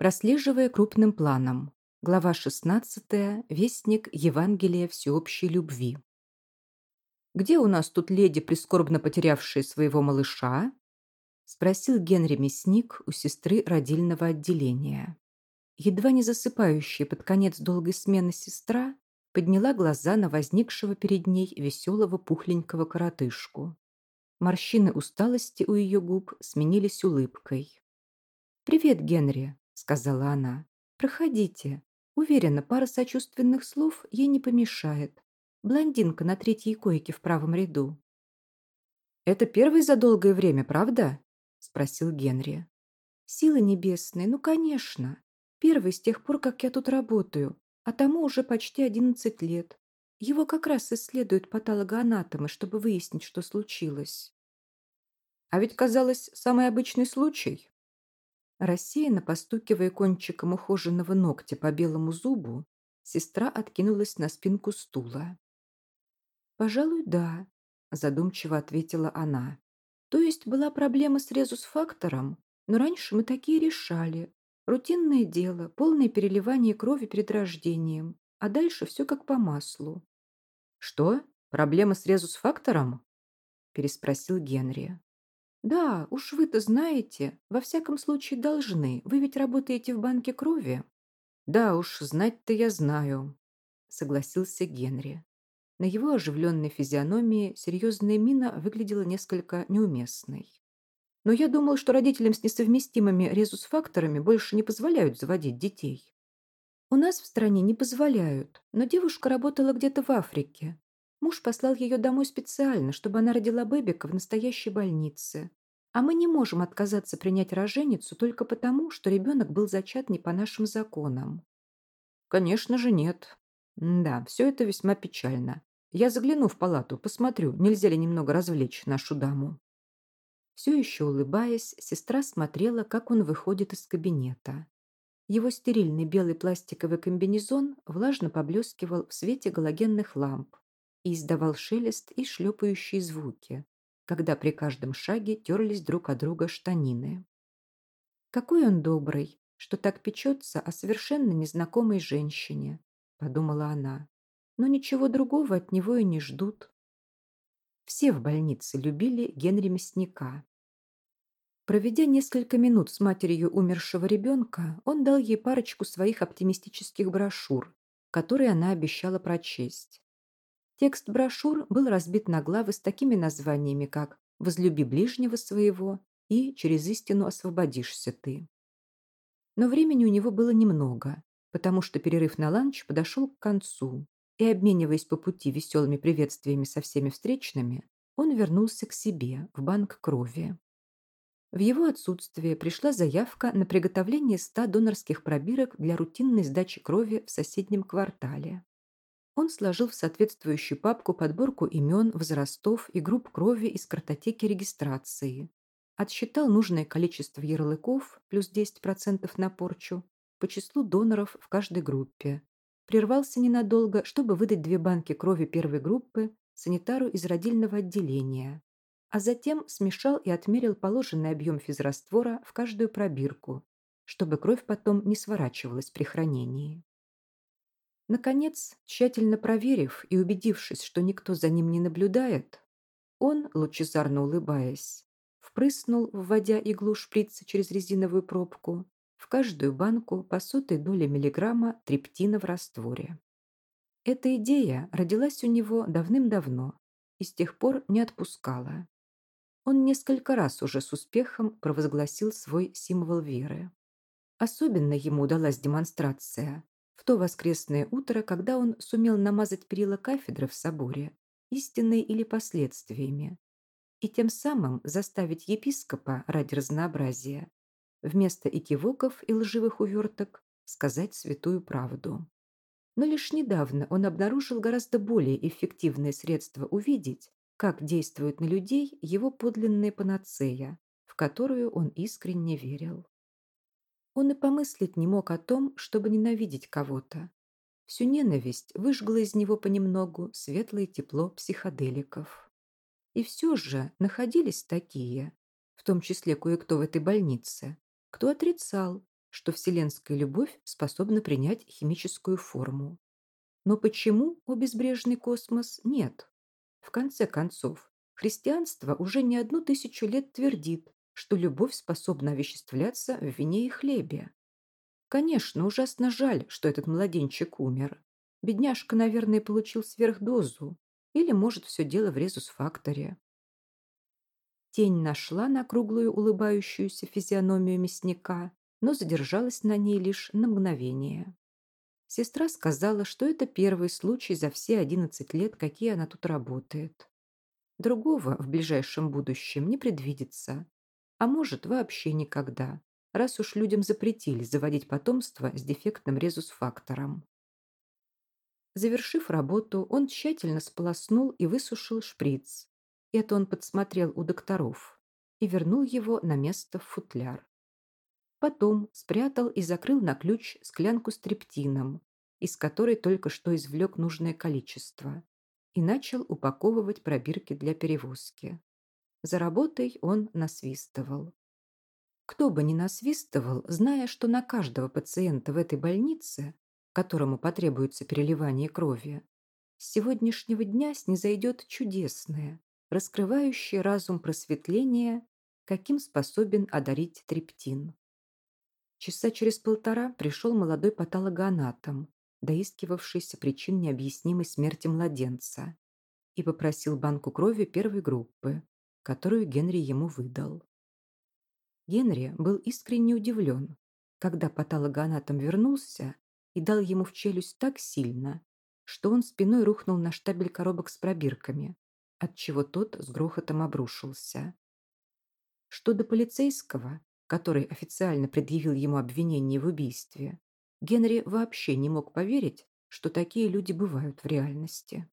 Прослеживая крупным планом. Глава 16. Вестник Евангелия всеобщей любви. «Где у нас тут леди, прискорбно потерявшая своего малыша?» спросил Генри Мясник у сестры родильного отделения. Едва не засыпающая под конец долгой смены сестра подняла глаза на возникшего перед ней веселого пухленького коротышку. Морщины усталости у ее губ сменились улыбкой. «Привет, Генри», — сказала она. «Проходите. Уверена, пара сочувственных слов ей не помешает. Блондинка на третьей койке в правом ряду». «Это первый за долгое время, правда?» — спросил Генри. «Силы небесные, ну, конечно. Первый с тех пор, как я тут работаю, а тому уже почти одиннадцать лет. Его как раз исследуют патологоанатомы, чтобы выяснить, что случилось. А ведь, казалось, самый обычный случай. Рассеянно постукивая кончиком ухоженного ногтя по белому зубу, сестра откинулась на спинку стула. «Пожалуй, да», – задумчиво ответила она. «То есть была проблема с резус-фактором, но раньше мы такие решали. Рутинное дело, полное переливание крови перед рождением, а дальше все как по маслу. «Что? Проблема с резус-фактором?» переспросил Генри. «Да, уж вы-то знаете, во всяком случае должны. Вы ведь работаете в банке крови?» «Да уж, знать-то я знаю», согласился Генри. На его оживленной физиономии серьезная мина выглядела несколько неуместной. «Но я думал, что родителям с несовместимыми резус-факторами больше не позволяют заводить детей». У нас в стране не позволяют, но девушка работала где-то в Африке. Муж послал ее домой специально, чтобы она родила бэбика в настоящей больнице. А мы не можем отказаться принять роженицу только потому, что ребенок был зачат не по нашим законам. Конечно же нет. Да, все это весьма печально. Я загляну в палату, посмотрю, нельзя ли немного развлечь нашу даму. Все еще улыбаясь, сестра смотрела, как он выходит из кабинета. Его стерильный белый пластиковый комбинезон влажно поблескивал в свете галогенных ламп и издавал шелест и шлепающие звуки, когда при каждом шаге терлись друг от друга штанины. «Какой он добрый, что так печется о совершенно незнакомой женщине», – подумала она. «Но ничего другого от него и не ждут». Все в больнице любили Генри Мясника. Проведя несколько минут с матерью умершего ребенка, он дал ей парочку своих оптимистических брошюр, которые она обещала прочесть. Текст брошюр был разбит на главы с такими названиями, как «Возлюби ближнего своего» и «Через истину освободишься ты». Но времени у него было немного, потому что перерыв на ланч подошел к концу, и, обмениваясь по пути веселыми приветствиями со всеми встречными, он вернулся к себе, в банк крови. В его отсутствие пришла заявка на приготовление 100 донорских пробирок для рутинной сдачи крови в соседнем квартале. Он сложил в соответствующую папку подборку имен, возрастов и групп крови из картотеки регистрации. Отсчитал нужное количество ярлыков, плюс 10% на порчу, по числу доноров в каждой группе. Прервался ненадолго, чтобы выдать две банки крови первой группы санитару из родильного отделения а затем смешал и отмерил положенный объем физраствора в каждую пробирку, чтобы кровь потом не сворачивалась при хранении. Наконец, тщательно проверив и убедившись, что никто за ним не наблюдает, он, лучезарно улыбаясь, впрыснул, вводя иглу шприца через резиновую пробку, в каждую банку по сотой доле миллиграмма трептина в растворе. Эта идея родилась у него давным-давно и с тех пор не отпускала. Он несколько раз уже с успехом провозгласил свой символ веры. Особенно ему удалась демонстрация в то воскресное утро, когда он сумел намазать перила кафедры в соборе, истинной или последствиями, и тем самым заставить епископа ради разнообразия вместо экивоков и лживых уверток сказать святую правду. Но лишь недавно он обнаружил гораздо более эффективное средство увидеть, как действует на людей его подлинная панацея, в которую он искренне верил. Он и помыслить не мог о том, чтобы ненавидеть кого-то. Всю ненависть выжгла из него понемногу светлое тепло психоделиков. И все же находились такие, в том числе кое-кто в этой больнице, кто отрицал, что вселенская любовь способна принять химическую форму. Но почему о безбрежный космос нет? В конце концов, христианство уже не одну тысячу лет твердит, что любовь способна овеществляться в вине и хлебе. Конечно, ужасно жаль, что этот младенчик умер. Бедняжка, наверное, получил сверхдозу. Или, может, все дело в резус-факторе. Тень нашла на круглую улыбающуюся физиономию мясника, но задержалась на ней лишь на мгновение. Сестра сказала, что это первый случай за все 11 лет, какие она тут работает. Другого в ближайшем будущем не предвидится. А может, вообще никогда, раз уж людям запретили заводить потомство с дефектным резус-фактором. Завершив работу, он тщательно сполоснул и высушил шприц. Это он подсмотрел у докторов и вернул его на место в футляр. Потом спрятал и закрыл на ключ склянку с трептином, из которой только что извлек нужное количество, и начал упаковывать пробирки для перевозки. За работой он насвистывал. Кто бы ни насвистывал, зная, что на каждого пациента в этой больнице, которому потребуется переливание крови, с сегодняшнего дня снизойдет чудесное, раскрывающее разум просветление, каким способен одарить трептин. Часа через полтора пришел молодой патологоанатом, доискивавшийся причин необъяснимой смерти младенца, и попросил банку крови первой группы, которую Генри ему выдал. Генри был искренне удивлен, когда патологоанатом вернулся и дал ему в челюсть так сильно, что он спиной рухнул на штабель коробок с пробирками, отчего тот с грохотом обрушился. Что до полицейского, который официально предъявил ему обвинение в убийстве, Генри вообще не мог поверить, что такие люди бывают в реальности.